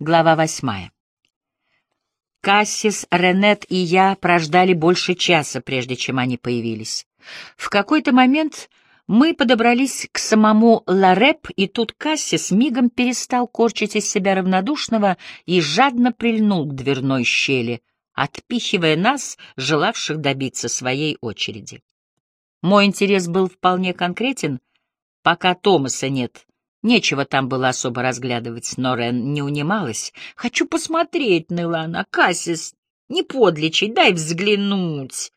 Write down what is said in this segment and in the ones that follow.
Глава восьмая. Кассис, Ренет и я прождали больше часа, прежде чем они появились. В какой-то момент мы подобрались к самому Лареп, и тут Кассис мигом перестал корчить из себя равнодушного и жадно прильнул к дверной щели, отпихивая нас, желавших добиться своей очереди. Мой интерес был вполне конкретен, пока Томаса нет — Нечего там было особо разглядывать, но Рен не унималась. «Хочу посмотреть, ныла она. Кассис, не подлечить, дай взглянуть».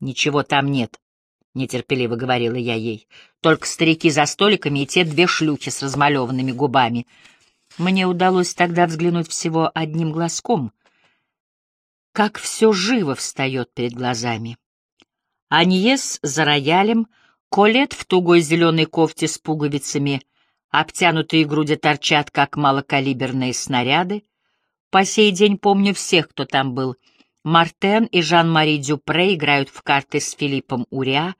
«Ничего там нет», — нетерпеливо говорила я ей. «Только старики за столиками и те две шлюхи с размалеванными губами». Мне удалось тогда взглянуть всего одним глазком. Как все живо встает перед глазами. Аньес за роялем, Колет в тугой зеленой кофте с пуговицами — Обтянутые груди торчат, как малокалиберные снаряды. По сей день помню всех, кто там был. Мартен и Жан-Мари Дюпре играют в карты с Филиппом Уря,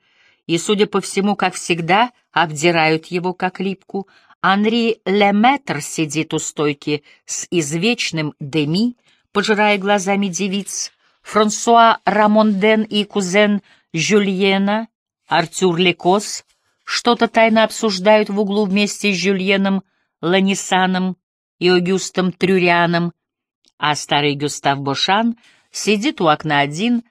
и, судя по всему, как всегда, обдирают его как липку. Анри Леметр сидит у стойки с извечным Деми, пожирая глазами девиц. Франсуа Рамонден и кузен Жюльена, Артюр Лекос что-то тайно обсуждают в углу вместе с Жюльеном Ланисаном и Огюстом Трюрианом, а старый Гюстав Бошан сидит у окна один,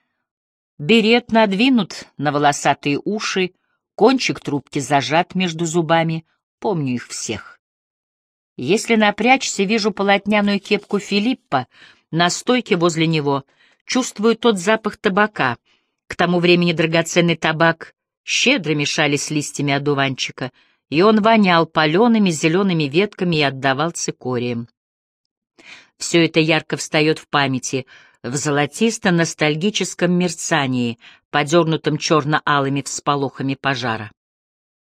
берет надвинут на волосатые уши, кончик трубки зажат между зубами, помню их всех. Если напрячься, вижу полотняную кепку Филиппа, на стойке возле него, чувствую тот запах табака, к тому времени драгоценный табак щедро мешали с листьями одуванчика, и он вонял палеными зелеными ветками и отдавал цикориям. Все это ярко встает в памяти, в золотисто-ностальгическом мерцании, подернутом черно-алыми всполохами пожара.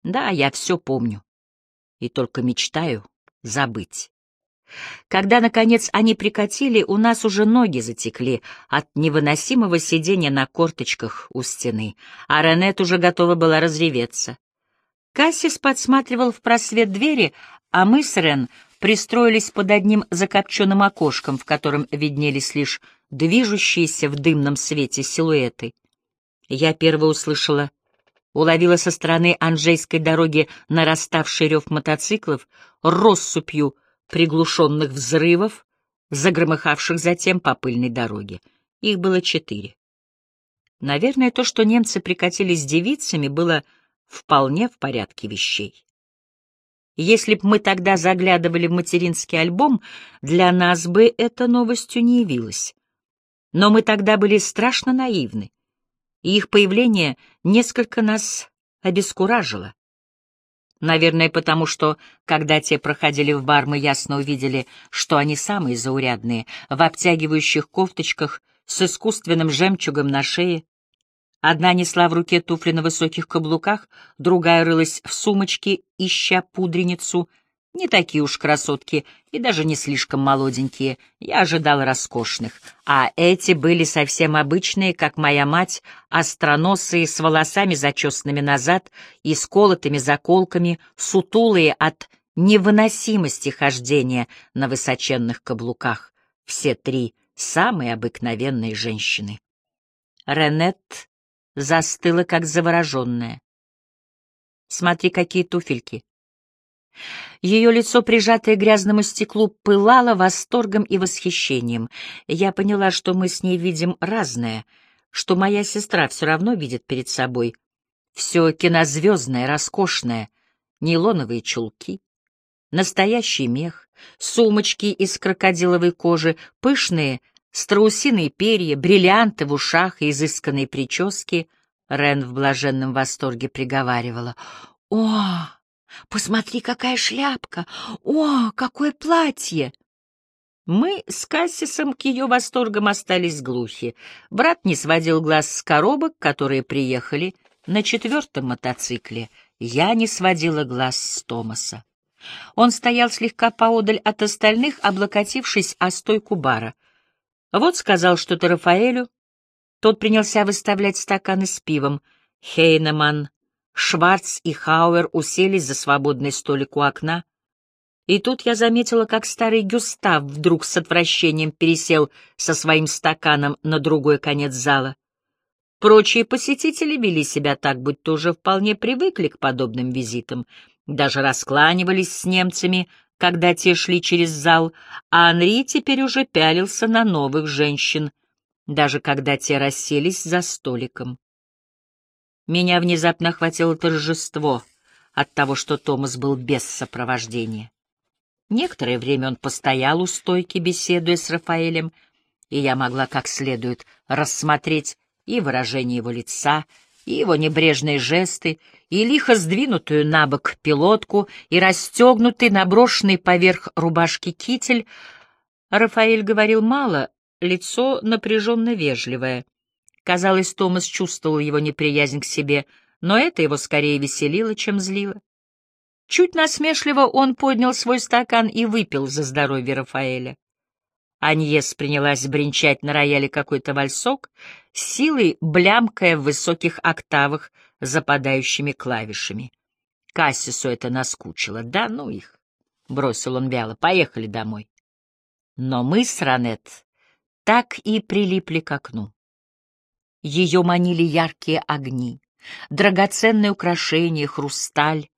Да, я все помню, и только мечтаю забыть. Когда, наконец, они прикатили, у нас уже ноги затекли от невыносимого сидения на корточках у стены, а Ренет уже готова была разреветься. Кассис подсматривал в просвет двери, а мы с Рен пристроились под одним закопченным окошком, в котором виднелись лишь движущиеся в дымном свете силуэты. Я первая услышала, уловила со стороны Анжейской дороги нараставший рев мотоциклов, россыпью — приглушенных взрывов, загромыхавших затем по пыльной дороге. Их было четыре. Наверное, то, что немцы прикатили с девицами, было вполне в порядке вещей. Если б мы тогда заглядывали в материнский альбом, для нас бы эта новостью не явилась. Но мы тогда были страшно наивны, и их появление несколько нас обескуражило. Наверное, потому что, когда те проходили в бар, мы ясно увидели, что они самые заурядные, в обтягивающих кофточках с искусственным жемчугом на шее. Одна несла в руке туфли на высоких каблуках, другая рылась в сумочке, ища пудреницу — не такие уж красотки и даже не слишком молоденькие, я ожидал роскошных. А эти были совсем обычные, как моя мать, остроносые, с волосами зачесанными назад и сколотыми заколками, сутулые от невыносимости хождения на высоченных каблуках. Все три самые обыкновенные женщины. Ренет застыла, как завороженная. «Смотри, какие туфельки!» Ее лицо, прижатое к грязному стеклу, пылало восторгом и восхищением. Я поняла, что мы с ней видим разное, что моя сестра все равно видит перед собой все кинозвездное, роскошное, нейлоновые чулки, настоящий мех, сумочки из крокодиловой кожи, пышные страусиные перья, бриллианты в ушах и изысканные прически. Рен в блаженном восторге приговаривала. «О!» Посмотри, какая шляпка! О, какое платье!» Мы с Кассисом к ее восторгам остались глухи. Брат не сводил глаз с коробок, которые приехали на четвертом мотоцикле. Я не сводила глаз с Томаса. Он стоял слегка поодаль от остальных, облокотившись о стойку бара. Вот сказал что-то Рафаэлю. Тот принялся выставлять стаканы с пивом. Хейнеман Шварц и Хауэр уселись за свободный столик у окна. И тут я заметила, как старый Гюстав вдруг с отвращением пересел со своим стаканом на другой конец зала. Прочие посетители вели себя так, будто уже вполне привыкли к подобным визитам, даже раскланивались с немцами, когда те шли через зал, а Анри теперь уже пялился на новых женщин, даже когда те расселись за столиком. Меня внезапно охватило торжество от того, что Томас был без сопровождения. Некоторое время он постоял у стойки, беседуя с Рафаэлем, и я могла как следует рассмотреть и выражение его лица, и его небрежные жесты, и лихо сдвинутую на бок пилотку, и расстегнутый, наброшенный поверх рубашки китель. Рафаэль говорил мало, лицо напряженно вежливое. Казалось, Томас чувствовал его неприязнь к себе, но это его скорее веселило, чем злило. Чуть насмешливо он поднял свой стакан и выпил за здоровье Рафаэля. Аньес принялась бренчать на рояле какой-то вальсок, силой блямкая в высоких октавах западающими клавишами. Кассису это наскучило. Да ну их! — бросил он вяло. — Поехали домой. Но мы с Ранет так и прилипли к окну. Ее манили яркие огни, драгоценные украшения, хрусталь,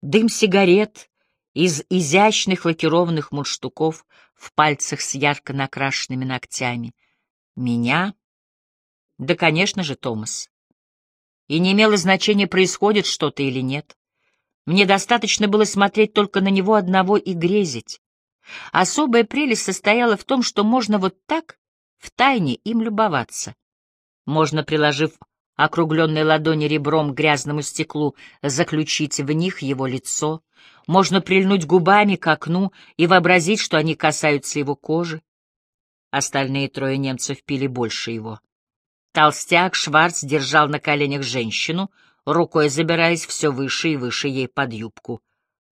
дым сигарет из изящных лакированных мундштуков в пальцах с ярко накрашенными ногтями. Меня? Да, конечно же, Томас. И не имело значения, происходит что-то или нет. Мне достаточно было смотреть только на него одного и грезить. Особая прелесть состояла в том, что можно вот так, втайне, им любоваться. Можно, приложив округленной ладони ребром к грязному стеклу, заключить в них его лицо. Можно прильнуть губами к окну и вообразить, что они касаются его кожи. Остальные трое немцев пили больше его. Толстяк Шварц держал на коленях женщину, рукой забираясь все выше и выше ей под юбку,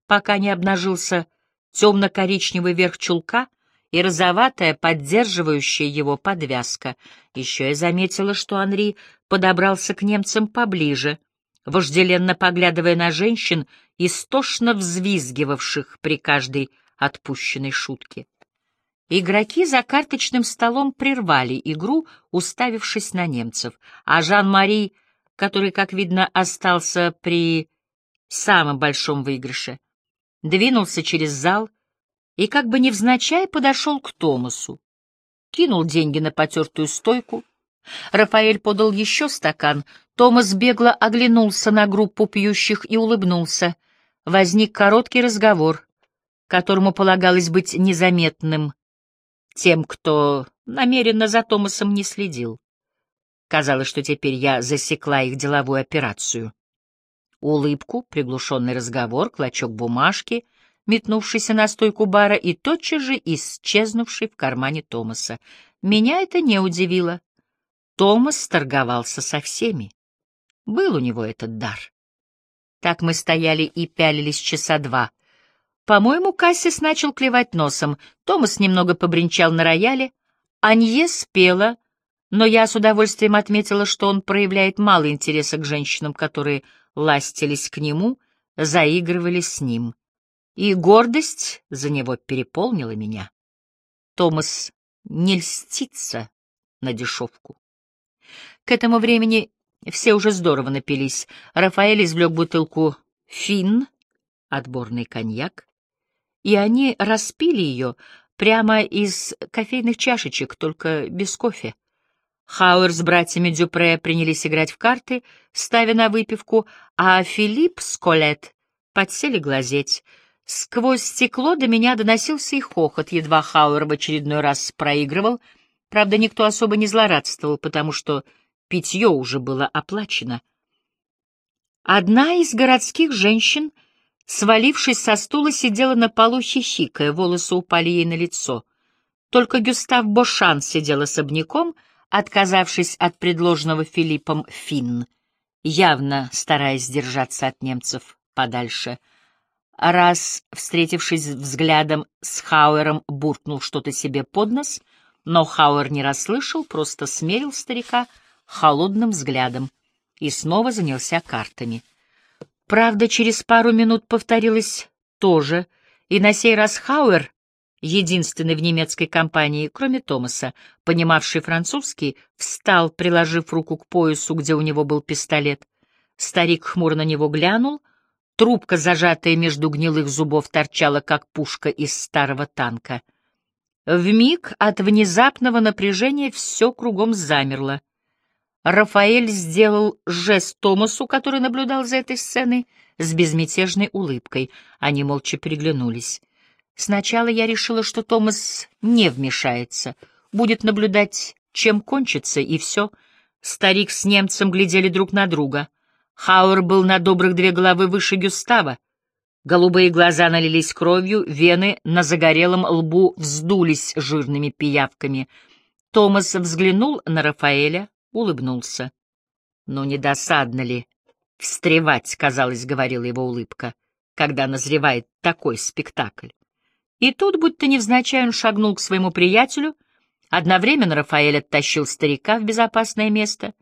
пока не обнажился темно-коричневый верх чулка и розоватая, поддерживающая его подвязка. Еще я заметила, что Анри подобрался к немцам поближе, вожделенно поглядывая на женщин, истошно взвизгивавших при каждой отпущенной шутке. Игроки за карточным столом прервали игру, уставившись на немцев, а Жан-Мари, который, как видно, остался при самом большом выигрыше, двинулся через зал, и как бы невзначай подошел к Томасу. Кинул деньги на потертую стойку. Рафаэль подал еще стакан. Томас бегло оглянулся на группу пьющих и улыбнулся. Возник короткий разговор, которому полагалось быть незаметным тем, кто намеренно за Томасом не следил. Казалось, что теперь я засекла их деловую операцию. Улыбку, приглушенный разговор, клочок бумажки — метнувшийся на стойку бара и тотчас же исчезнувший в кармане Томаса. Меня это не удивило. Томас торговался со всеми. Был у него этот дар. Так мы стояли и пялились часа два. По-моему, Кассис начал клевать носом. Томас немного побренчал на рояле. Анье спела, но я с удовольствием отметила, что он проявляет мало интереса к женщинам, которые ластились к нему, заигрывали с ним и гордость за него переполнила меня. Томас не льстится на дешевку. К этому времени все уже здорово напились. Рафаэль извлек бутылку «Финн», отборный коньяк, и они распили ее прямо из кофейных чашечек, только без кофе. Хауэр с братьями Дюпре принялись играть в карты, ставя на выпивку, а Филипп с Колет подсели глазеть — Сквозь стекло до меня доносился и хохот, едва Хауэр в очередной раз проигрывал. Правда, никто особо не злорадствовал, потому что питье уже было оплачено. Одна из городских женщин, свалившись со стула, сидела на полу хихикая, волосы упали ей на лицо. Только Гюстав Бошан сидел особняком, отказавшись от предложенного Филиппом финн, явно стараясь держаться от немцев подальше — раз, встретившись взглядом с Хауэром, буркнул что-то себе под нос, но Хауэр не расслышал, просто смерил старика холодным взглядом и снова занялся картами. Правда, через пару минут повторилось то же, И на сей раз Хауэр, единственный в немецкой компании, кроме Томаса, понимавший французский, встал, приложив руку к поясу, где у него был пистолет. Старик хмуро на него глянул, трубка, зажатая между гнилых зубов, торчала, как пушка из старого танка. В миг от внезапного напряжения все кругом замерло. Рафаэль сделал жест Томасу, который наблюдал за этой сценой, с безмятежной улыбкой. Они молча переглянулись. Сначала я решила, что Томас не вмешается, будет наблюдать, чем кончится, и все. Старик с немцем глядели друг на друга. Хауэр был на добрых две головы выше Гюстава. Голубые глаза налились кровью, вены на загорелом лбу вздулись жирными пиявками. Томас взглянул на Рафаэля, улыбнулся. «Ну, не досадно ли? Встревать, казалось, говорила его улыбка, когда назревает такой спектакль. И тут, будто невзначай, он шагнул к своему приятелю. Одновременно Рафаэль оттащил старика в безопасное место.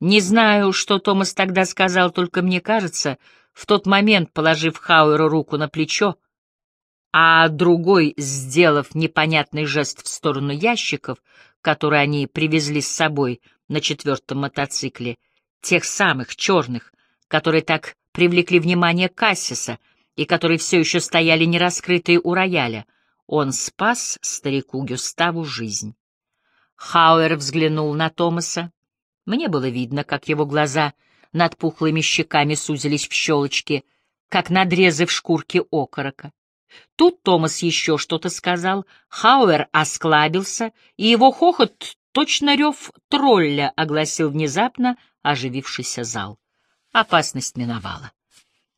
Не знаю, что Томас тогда сказал, только мне кажется, в тот момент, положив Хауэру руку на плечо, а другой, сделав непонятный жест в сторону ящиков, которые они привезли с собой на четвертом мотоцикле, тех самых черных, которые так привлекли внимание Кассиса и которые все еще стояли нераскрытые у рояля, он спас старику Гюставу жизнь. Хауэр взглянул на Томаса. Мне было видно, как его глаза над пухлыми щеками сузились в щелочки, как надрезы в шкурке окорока. Тут Томас еще что-то сказал, Хауэр осклабился, и его хохот, точно рев тролля, огласил внезапно оживившийся зал. Опасность миновала.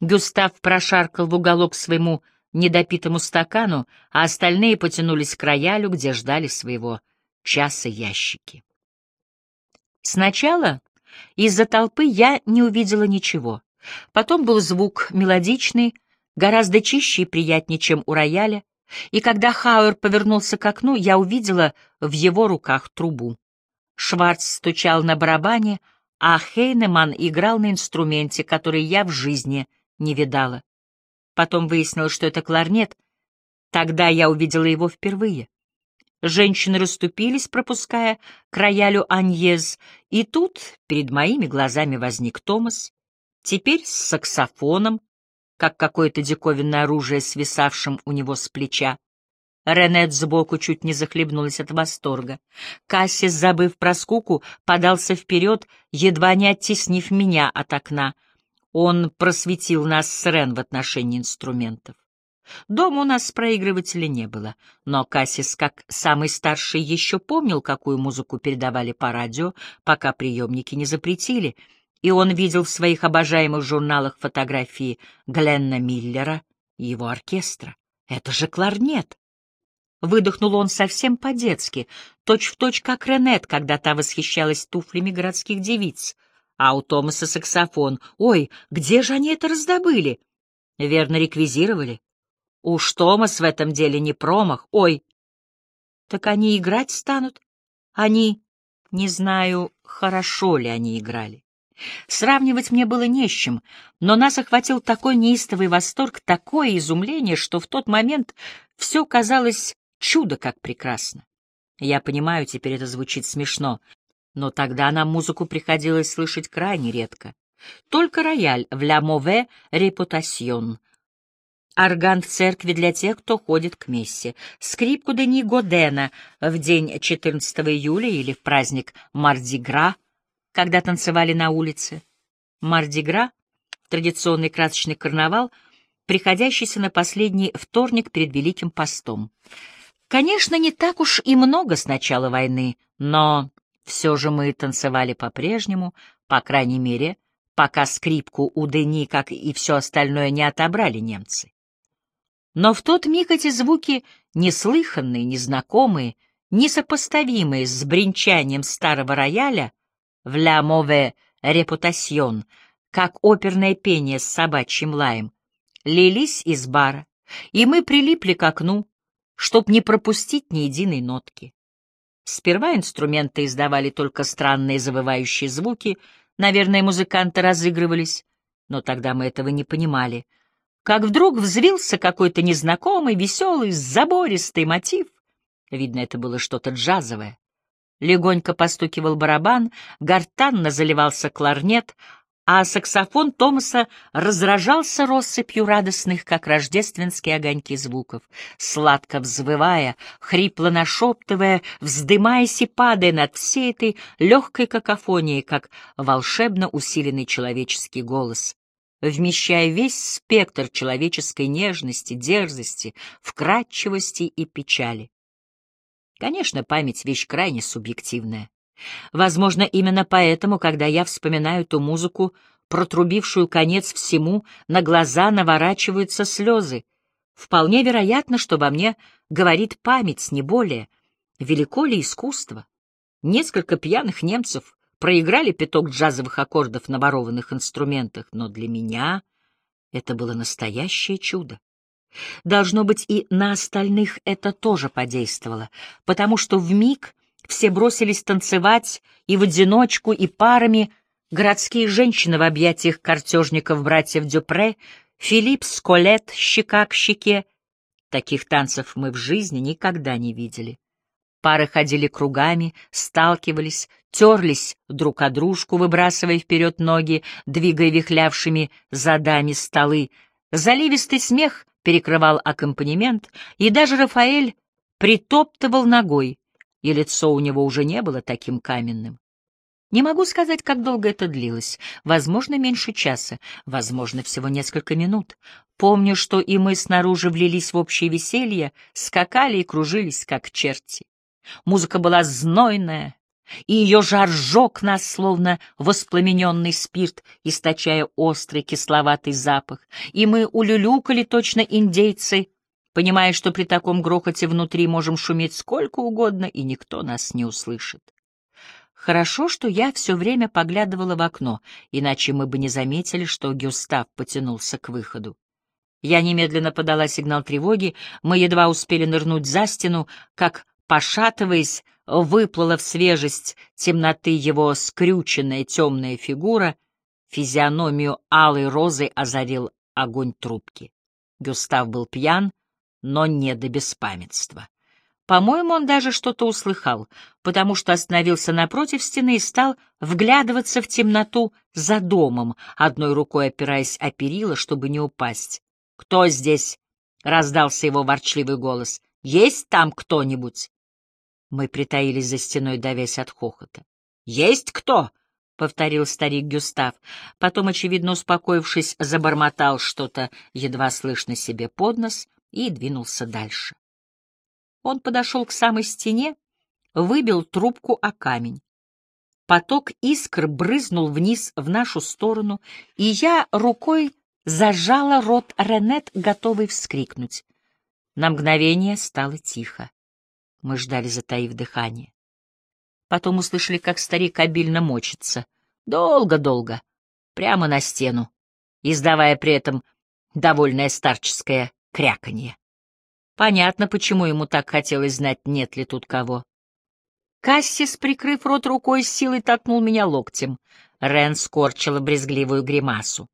Гюстав прошаркал в уголок своему недопитому стакану, а остальные потянулись к роялю, где ждали своего часа ящики. Сначала из-за толпы я не увидела ничего. Потом был звук мелодичный, гораздо чище и приятнее, чем у рояля, и когда Хауэр повернулся к окну, я увидела в его руках трубу. Шварц стучал на барабане, а Хейнеман играл на инструменте, который я в жизни не видала. Потом выяснилось, что это кларнет. Тогда я увидела его впервые. Женщины расступились, пропуская к роялю Аньез, и тут перед моими глазами возник Томас, теперь с саксофоном, как какое-то диковинное оружие, свисавшим у него с плеча. Ренет сбоку чуть не захлебнулась от восторга. Кассис, забыв про скуку, подался вперед, едва не оттеснив меня от окна. Он просветил нас с Рен в отношении инструментов. Дома у нас проигрывателя не было, но Кассис, как самый старший, еще помнил, какую музыку передавали по радио, пока приемники не запретили, и он видел в своих обожаемых журналах фотографии Гленна Миллера и его оркестра. Это же кларнет! Выдохнул он совсем по-детски, точь-в-точь, как Ренет, когда та восхищалась туфлями городских девиц. А у Томаса саксофон. Ой, где же они это раздобыли? Верно, реквизировали. Уж Томас в этом деле не промах. Ой, так они играть станут? Они... Не знаю, хорошо ли они играли. Сравнивать мне было не с чем, но нас охватил такой неистовый восторг, такое изумление, что в тот момент все казалось Чудо как прекрасно. Я понимаю, теперь это звучит смешно, но тогда нам музыку приходилось слышать крайне редко. Только рояль в «Ля Мове Репутасьон», орган в церкви для тех, кто ходит к мессе, скрипку Дени Годена в день 14 июля или в праздник Мардигра, когда танцевали на улице. Мардигра — традиционный красочный карнавал, приходящийся на последний вторник перед Великим постом. Конечно, не так уж и много с начала войны, но все же мы танцевали по-прежнему, по крайней мере, пока скрипку у Дени, как и все остальное, не отобрали немцы. Но в тот миг эти звуки, неслыханные, незнакомые, несопоставимые с бренчанием старого рояля в «Ля Мове Репутасьон», как оперное пение с собачьим лаем, лились из бара, и мы прилипли к окну, чтоб не пропустить ни единой нотки. Сперва инструменты издавали только странные завывающие звуки, наверное, музыканты разыгрывались, но тогда мы этого не понимали. Как вдруг взвился какой-то незнакомый, веселый, забористый мотив. Видно, это было что-то джазовое. Легонько постукивал барабан, гортанно заливался кларнет, а саксофон Томаса разражался россыпью радостных, как рождественские огоньки звуков, сладко взвывая, хрипло нашептывая, вздымаясь и падая над всей этой легкой какофонией, как волшебно усиленный человеческий голос, вмещая весь спектр человеческой нежности, дерзости, вкрадчивости и печали. Конечно, память — вещь крайне субъективная. Возможно, именно поэтому, когда я вспоминаю ту музыку, протрубившую конец всему, на глаза наворачиваются слезы. Вполне вероятно, что во мне говорит память, не более. Велико ли искусство? Несколько пьяных немцев проиграли пяток джазовых аккордов на ворованных инструментах, но для меня это было настоящее чудо. Должно быть, и на остальных это тоже подействовало, потому что в миг все бросились танцевать и в одиночку, и парами, городские женщины в объятиях картежников братьев Дюпре, Филипп с Колет щека к щеке. Таких танцев мы в жизни никогда не видели. Пары ходили кругами, сталкивались, терлись друг о дружку, выбрасывая вперед ноги, двигая вихлявшими задами столы. Заливистый смех перекрывал аккомпанемент, и даже Рафаэль притоптывал ногой, и лицо у него уже не было таким каменным. Не могу сказать, как долго это длилось. Возможно, меньше часа, возможно, всего несколько минут. Помню, что и мы снаружи влились в общее веселье, скакали и кружились, как черти. Музыка была знойная, и ее жар сжег нас, словно воспламененный спирт, источая острый кисловатый запах, и мы улюлюкали точно индейцы, понимая, что при таком грохоте внутри можем шуметь сколько угодно, и никто нас не услышит. Хорошо, что я все время поглядывала в окно, иначе мы бы не заметили, что Гюстав потянулся к выходу. Я немедленно подала сигнал тревоги, мы едва успели нырнуть за стену, как, пошатываясь, выплыла в свежесть темноты его скрюченная темная фигура, физиономию алой розы озарил огонь трубки. Гюстав был пьян, но не до беспамятства. По-моему, он даже что-то услыхал, потому что остановился напротив стены и стал вглядываться в темноту за домом, одной рукой опираясь о перила, чтобы не упасть. «Кто здесь?» — раздался его ворчливый голос. «Есть там кто-нибудь?» Мы притаились за стеной, давясь от хохота. «Есть кто?» — повторил старик Гюстав. Потом, очевидно успокоившись, забормотал что-то, едва слышно себе под нос, и двинулся дальше. Он подошел к самой стене, выбил трубку о камень. Поток искр брызнул вниз в нашу сторону, и я рукой зажала рот Ренет, готовый вскрикнуть. На мгновение стало тихо. Мы ждали, затаив дыхание. Потом услышали, как старик обильно мочится. Долго-долго. Прямо на стену, издавая при этом довольное старческое кряканье. Понятно, почему ему так хотелось знать, нет ли тут кого. Кассис, прикрыв рот рукой, силой толкнул меня локтем. Рен скорчила брезгливую гримасу.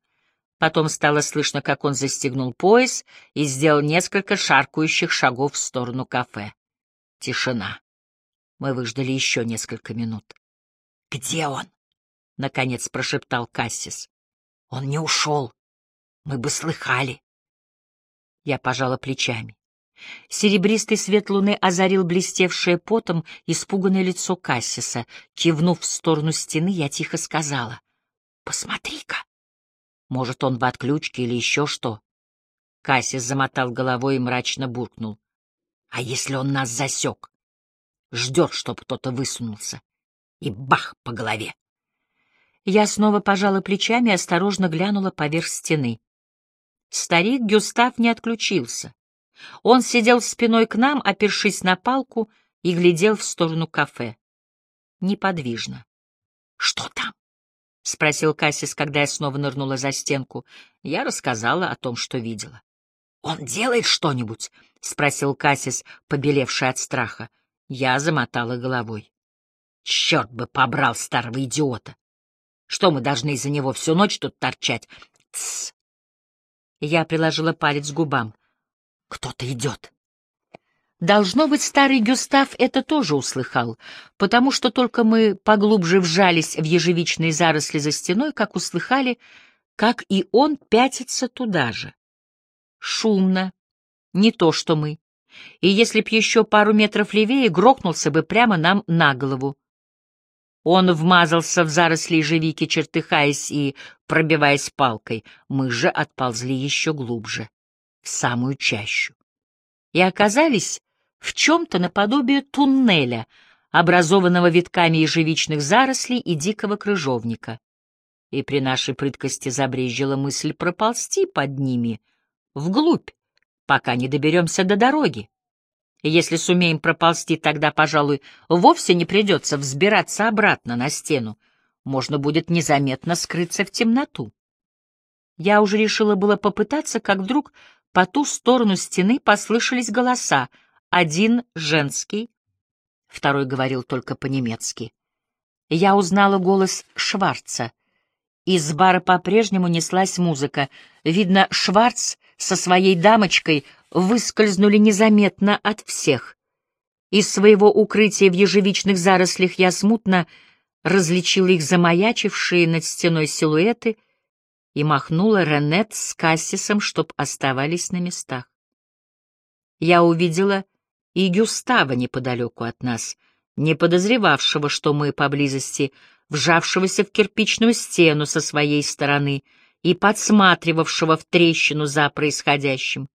Потом стало слышно, как он застегнул пояс и сделал несколько шаркающих шагов в сторону кафе. Тишина. Мы выждали еще несколько минут. «Где он?» — наконец прошептал Кассис. «Он не ушел. Мы бы слыхали». Я пожала плечами. Серебристый свет луны озарил блестевшее потом испуганное лицо Кассиса. Кивнув в сторону стены, я тихо сказала. «Посмотри-ка! Может, он в отключке или еще что?» Кассис замотал головой и мрачно буркнул. А если он нас засек? Ждет, чтоб кто-то высунулся. И бах по голове. Я снова пожала плечами и осторожно глянула поверх стены. Старик Гюстав не отключился. Он сидел спиной к нам, опершись на палку, и глядел в сторону кафе. Неподвижно. — Что там? — спросил Кассис, когда я снова нырнула за стенку. Я рассказала о том, что видела. — Он делает что-нибудь? — спросил Кассис, побелевший от страха. Я замотала головой. Черт бы побрал старого идиота! Что мы должны из-за него всю ночь тут торчать? Тссс! Я приложила палец к губам. Кто-то идет. Должно быть, старый Гюстав это тоже услыхал, потому что только мы поглубже вжались в ежевичные заросли за стеной, как услыхали, как и он пятится туда же. Шумно, не то что мы. И если б еще пару метров левее, грохнулся бы прямо нам на голову. Он вмазался в заросли ежевики, чертыхаясь и пробиваясь палкой. Мы же отползли еще глубже, в самую чащу. И оказались в чем-то наподобие туннеля, образованного витками ежевичных зарослей и дикого крыжовника. И при нашей прыткости забрежила мысль проползти под ними, вглубь, пока не доберемся до дороги. Если сумеем проползти, тогда, пожалуй, вовсе не придется взбираться обратно на стену. Можно будет незаметно скрыться в темноту. Я уже решила было попытаться, как вдруг по ту сторону стены послышались голоса — один женский, второй говорил только по-немецки. Я узнала голос Шварца. Из бара по-прежнему неслась музыка. Видно, Шварц со своей дамочкой выскользнули незаметно от всех. Из своего укрытия в ежевичных зарослях я смутно различила их замаячившие над стеной силуэты и махнула Ренет с Кассисом, чтоб оставались на местах. Я увидела и Гюстава неподалеку от нас, не подозревавшего, что мы поблизости, вжавшегося в кирпичную стену со своей стороны и подсматривавшего в трещину за происходящим.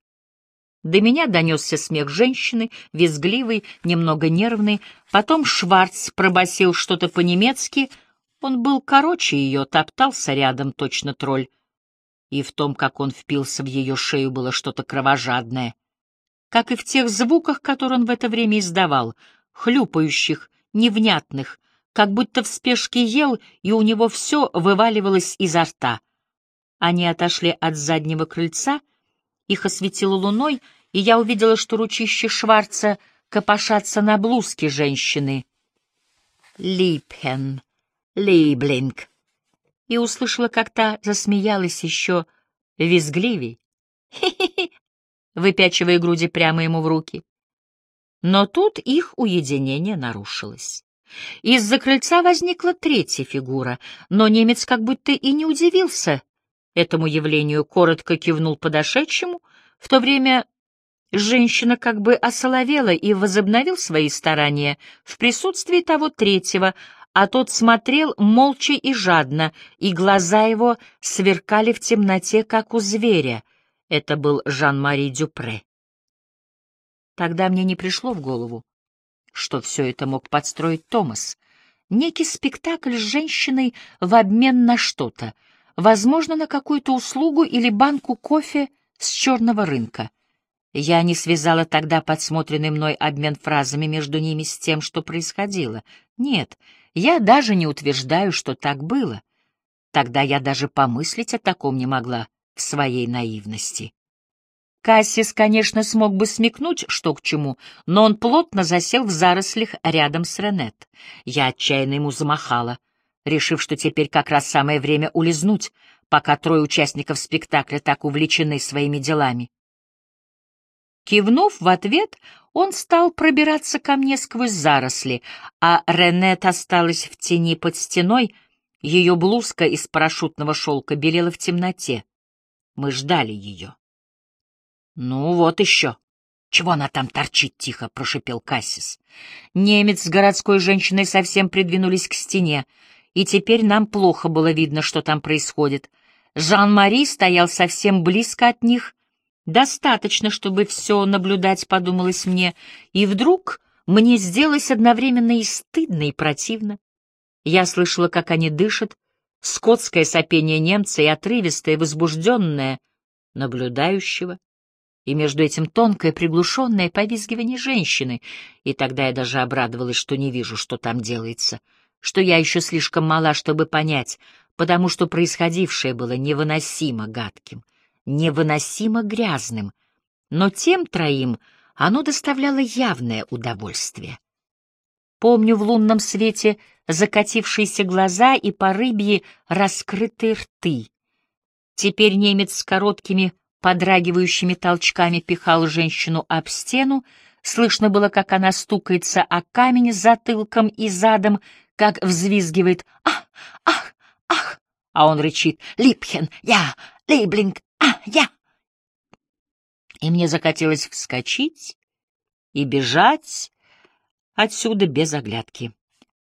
До меня донесся смех женщины, визгливый, немного нервный, потом Шварц пробасил что-то по-немецки, он был короче ее, топтался рядом, точно тролль, и в том, как он впился в ее шею, было что-то кровожадное — как и в тех звуках, которые он в это время издавал, хлюпающих, невнятных, как будто в спешке ел, и у него все вываливалось изо рта. Они отошли от заднего крыльца, их осветило луной, и я увидела, что ручище Шварца копошатся на блузке женщины. «Липхен, Либлинг», и услышала, как та засмеялась еще визгливей. «Хе-хе-хе, выпячивая груди прямо ему в руки. Но тут их уединение нарушилось. Из-за крыльца возникла третья фигура, но немец как будто и не удивился этому явлению, коротко кивнул подошедшему, в то время женщина как бы осоловела и возобновил свои старания в присутствии того третьего, а тот смотрел молча и жадно, и глаза его сверкали в темноте, как у зверя — это был Жан-Мари Дюпре. Тогда мне не пришло в голову, что все это мог подстроить Томас. Некий спектакль с женщиной в обмен на что-то, возможно, на какую-то услугу или банку кофе с черного рынка. Я не связала тогда подсмотренный мной обмен фразами между ними с тем, что происходило. Нет, я даже не утверждаю, что так было. Тогда я даже помыслить о таком не могла в своей наивности. Кассис, конечно, смог бы смекнуть, что к чему, но он плотно засел в зарослях рядом с Ренет. Я отчаянно ему замахала, решив, что теперь как раз самое время улизнуть, пока трое участников спектакля так увлечены своими делами. Кивнув в ответ, он стал пробираться ко мне сквозь заросли, а Ренет осталась в тени под стеной, ее блузка из парашютного шелка белела в темноте. Мы ждали ее. «Ну вот еще. Чего она там торчит?» — тихо прошипел Кассис. Немец с городской женщиной совсем придвинулись к стене, и теперь нам плохо было видно, что там происходит. Жан-Мари стоял совсем близко от них, достаточно, чтобы все наблюдать, подумалось мне, и вдруг мне сделалось одновременно и стыдно, и противно. Я слышала, как они дышат, скотское сопение немца и отрывистое, возбужденное, наблюдающего, и между этим тонкое, приглушенное повизгивание женщины, и тогда я даже обрадовалась, что не вижу, что там делается, что я еще слишком мала, чтобы понять, потому что происходившее было невыносимо гадким, невыносимо грязным, но тем троим оно доставляло явное удовольствие. Помню в лунном свете закатившиеся глаза и по рыбье раскрытые рты. Теперь немец с короткими подрагивающими толчками пихал женщину об стену, слышно было, как она стукается о камень затылком и задом, как взвизгивает «Ах! Ах! Ах!», а он рычит «Липхен! Я! Лейблинг! А! Я!» И мне захотелось вскочить и бежать отсюда без оглядки.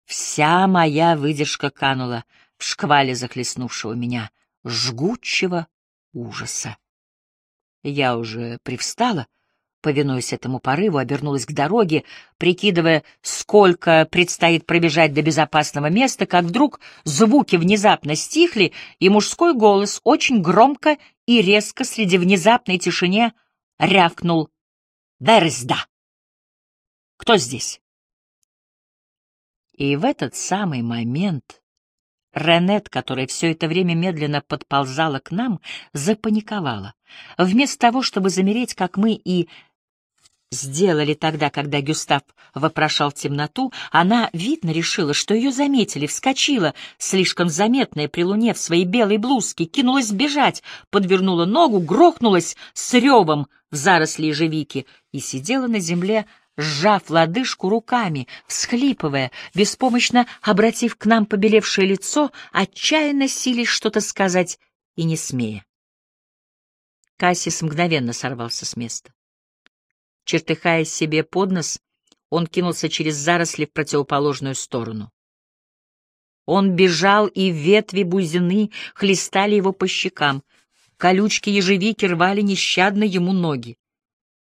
Вся моя выдержка канула в шквале захлестнувшего меня жгучего ужаса. Я уже привстала, повинуясь этому порыву, обернулась к дороге, прикидывая, сколько предстоит пробежать до безопасного места, как вдруг звуки внезапно стихли, и мужской голос очень громко и резко среди внезапной тишине рявкнул «Верзда!» «Кто здесь?» И в этот самый момент Ренет, которая все это время медленно подползала к нам, запаниковала. Вместо того, чтобы замереть, как мы и сделали тогда, когда Гюстав вопрошал темноту, она, видно, решила, что ее заметили, вскочила, слишком заметная при луне в своей белой блузке, кинулась бежать, подвернула ногу, грохнулась с ревом в заросли ежевики и сидела на земле, сжав лодыжку руками, всхлипывая, беспомощно обратив к нам побелевшее лицо, отчаянно сились что-то сказать и не смея. Кассис мгновенно сорвался с места. Чертыхаясь себе под нос, он кинулся через заросли в противоположную сторону. Он бежал, и ветви бузины хлестали его по щекам, колючки ежевики рвали нещадно ему ноги.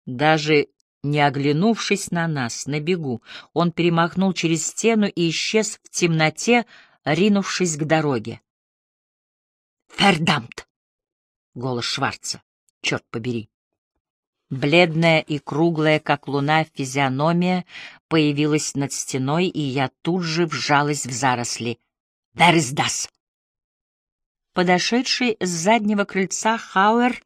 Даже не оглянувшись на нас, на бегу, он перемахнул через стену и исчез в темноте, ринувшись к дороге. «Фердамт!» — голос Шварца. «Черт побери!» Бледная и круглая, как луна, физиономия появилась над стеной, и я тут же вжалась в заросли. «Wer ist das?» Подошедший с заднего крыльца Хауэр,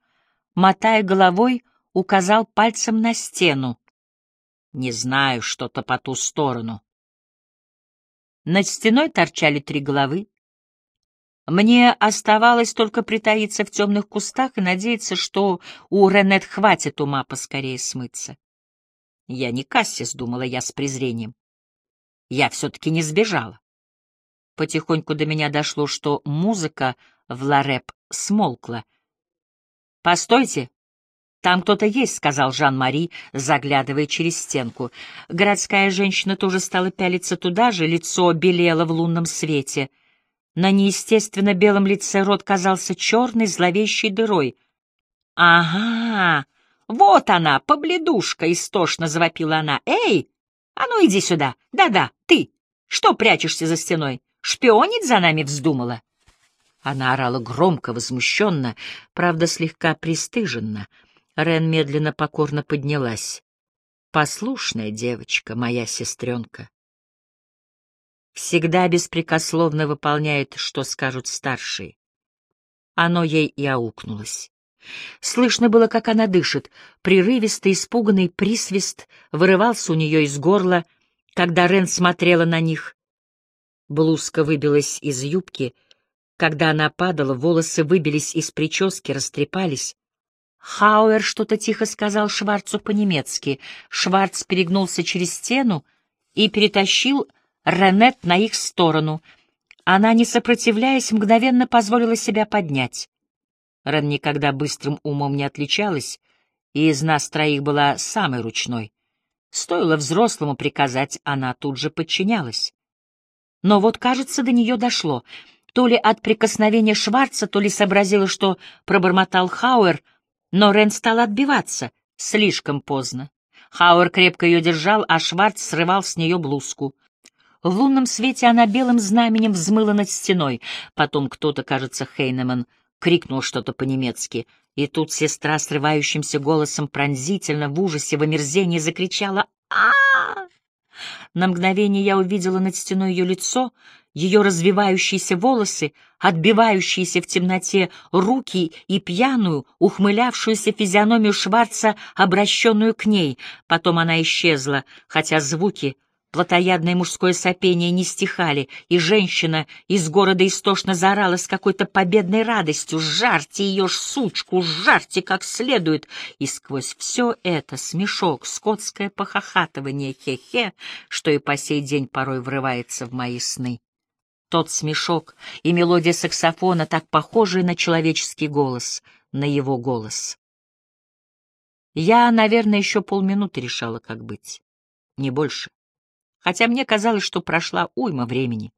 мотая головой, — указал пальцем на стену. Не знаю, что-то по ту сторону. Над стеной торчали три головы. Мне оставалось только притаиться в темных кустах и надеяться, что у Ренет хватит ума поскорее смыться. Я не Кассис, думала я с презрением. Я все-таки не сбежала. Потихоньку до меня дошло, что музыка в Лареп смолкла. «Постойте!» «Там кто-то есть», — сказал Жан-Мари, заглядывая через стенку. Городская женщина тоже стала пялиться туда же, лицо белело в лунном свете. На неестественно белом лице рот казался черной, зловещей дырой. «Ага, вот она, побледушка!» — истошно завопила она. «Эй, а ну иди сюда! Да-да, ты! Что прячешься за стеной? Шпионить за нами вздумала?» Она орала громко, возмущенно, правда, слегка пристыженно — Рен медленно покорно поднялась. Послушная девочка, моя сестренка. Всегда беспрекословно выполняет, что скажут старшие. Оно ей и аукнулось. Слышно было, как она дышит. Прерывистый, испуганный присвист вырывался у нее из горла, когда Рен смотрела на них. Блузка выбилась из юбки. Когда она падала, волосы выбились из прически, растрепались. Хауэр что-то тихо сказал Шварцу по-немецки. Шварц перегнулся через стену и перетащил Ренет на их сторону. Она, не сопротивляясь, мгновенно позволила себя поднять. Рен никогда быстрым умом не отличалась, и из нас троих была самой ручной. Стоило взрослому приказать, она тут же подчинялась. Но вот, кажется, до нее дошло. То ли от прикосновения Шварца, то ли сообразила, что пробормотал Хауэр — но Рен стал отбиваться. Слишком поздно. Хауэр крепко ее держал, а Шварц срывал с нее блузку. В лунном свете она белым знаменем взмыла над стеной. Потом кто-то, кажется, Хейнеман, крикнул что-то по-немецки. И тут сестра срывающимся голосом пронзительно, в ужасе, в омерзении закричала а, На мгновение я увидела над стеной ее лицо, ее развивающиеся волосы, отбивающиеся в темноте руки и пьяную, ухмылявшуюся физиономию Шварца, обращенную к ней. Потом она исчезла, хотя звуки Плотоядное мужское сопение не стихали, и женщина из города истошно заорала с какой-то победной радостью «Жарьте ее ж, сучку, жарьте как следует!» И сквозь все это смешок, скотское похохатывание хе-хе, что и по сей день порой врывается в мои сны. Тот смешок и мелодия саксофона, так похожие на человеческий голос, на его голос. Я, наверное, еще полминуты решала, как быть. Не больше хотя мне казалось, что прошла уйма времени.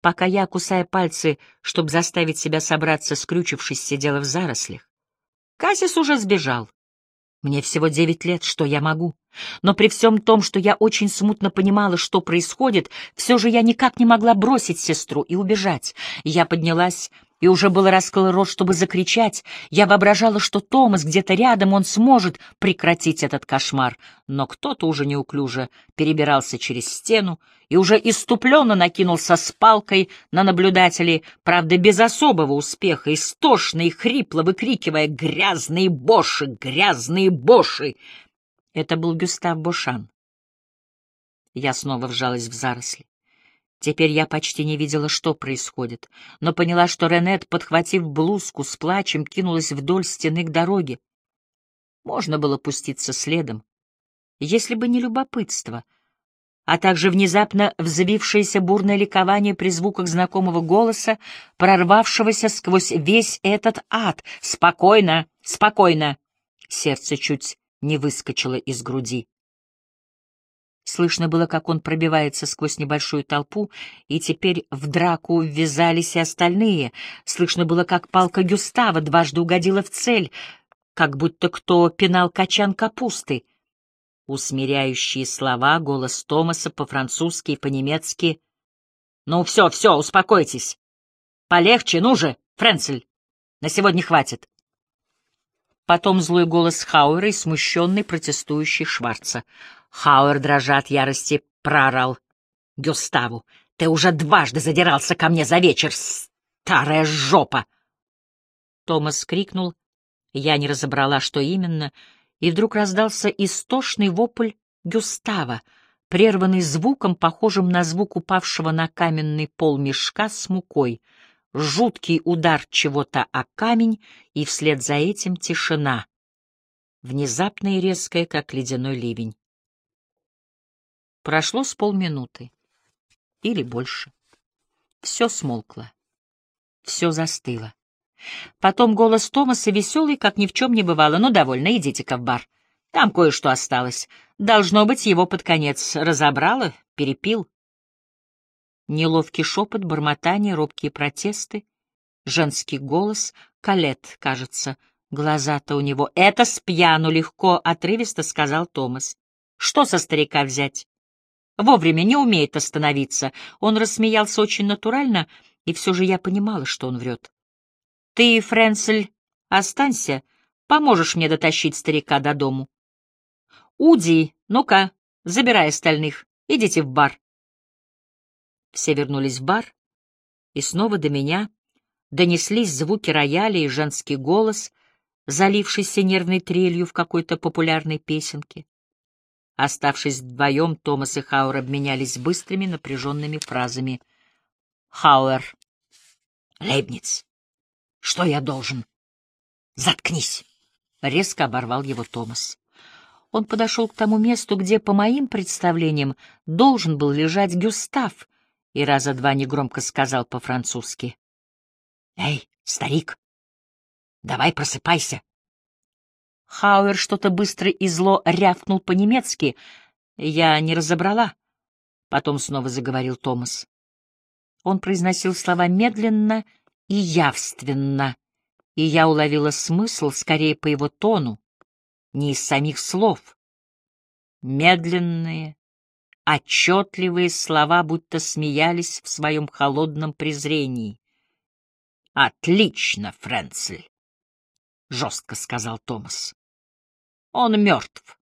Пока я, кусая пальцы, чтобы заставить себя собраться, скрючившись, сидела в зарослях. Кассис уже сбежал. Мне всего девять лет, что я могу? Но при всем том, что я очень смутно понимала, что происходит, все же я никак не могла бросить сестру и убежать. Я поднялась и уже было раскрыл рот, чтобы закричать. Я воображала, что Томас где-то рядом, он сможет прекратить этот кошмар. Но кто-то уже неуклюже перебирался через стену и уже иступленно накинулся с палкой на наблюдателей, правда, без особого успеха, истошно и хрипло выкрикивая «Грязные боши! Грязные боши!» Это был Гюстав Бошан. Я снова вжалась в заросли. Теперь я почти не видела, что происходит, но поняла, что Ренет, подхватив блузку, с плачем кинулась вдоль стены к дороге. Можно было пуститься следом, если бы не любопытство, а также внезапно взвившееся бурное ликование при звуках знакомого голоса, прорвавшегося сквозь весь этот ад. «Спокойно, спокойно!» Сердце чуть не выскочило из груди. Слышно было, как он пробивается сквозь небольшую толпу, и теперь в драку ввязались и остальные. Слышно было, как палка Гюстава дважды угодила в цель, как будто кто пинал качан капусты. Усмиряющие слова, голос Томаса по-французски и по-немецки. «Ну все, все, успокойтесь. Полегче, ну же, Френцель, на сегодня хватит». Потом злой голос Хауэра и смущенный протестующий Шварца — Хауэр, дрожа от ярости, прорал. «Гюставу, ты уже дважды задирался ко мне за вечер, старая жопа!» Томас крикнул. Я не разобрала, что именно, и вдруг раздался истошный вопль Гюстава, прерванный звуком, похожим на звук упавшего на каменный пол мешка с мукой. Жуткий удар чего-то о камень, и вслед за этим тишина. Внезапная и резкая, как ледяной ливень. Прошло с полминуты. Или больше. Все смолкло. Все застыло. Потом голос Томаса веселый, как ни в чем не бывало. «Ну, довольно, идите-ка в бар. Там кое-что осталось. Должно быть, его под конец разобрало, перепил». Неловкий шепот, бормотание, робкие протесты, женский голос, Калет, кажется, глаза-то у него. «Это спьяну легко», — отрывисто сказал Томас. «Что со старика взять?» Вовремя не умеет остановиться. Он рассмеялся очень натурально, и все же я понимала, что он врет. — Ты, Френцель, останься, поможешь мне дотащить старика до дому. — Уди, ну-ка, забирай остальных, идите в бар. Все вернулись в бар, и снова до меня донеслись звуки рояля и женский голос, залившийся нервной трелью в какой-то популярной песенке. Оставшись вдвоем, Томас и Хауэр обменялись быстрыми напряженными фразами. Хауэр. «Лейбниц, что я должен?» «Заткнись!» — резко оборвал его Томас. Он подошел к тому месту, где, по моим представлениям, должен был лежать Гюстав, и раза два негромко сказал по-французски. «Эй, старик, давай просыпайся!» Хауэр что-то быстро и зло рявкнул по-немецки. Я не разобрала. Потом снова заговорил Томас. Он произносил слова медленно и явственно, и я уловила смысл скорее по его тону, не из самих слов. Медленные, отчетливые слова будто смеялись в своем холодном презрении. «Отлично, Френцель!» — жестко сказал Томас. Он мертв.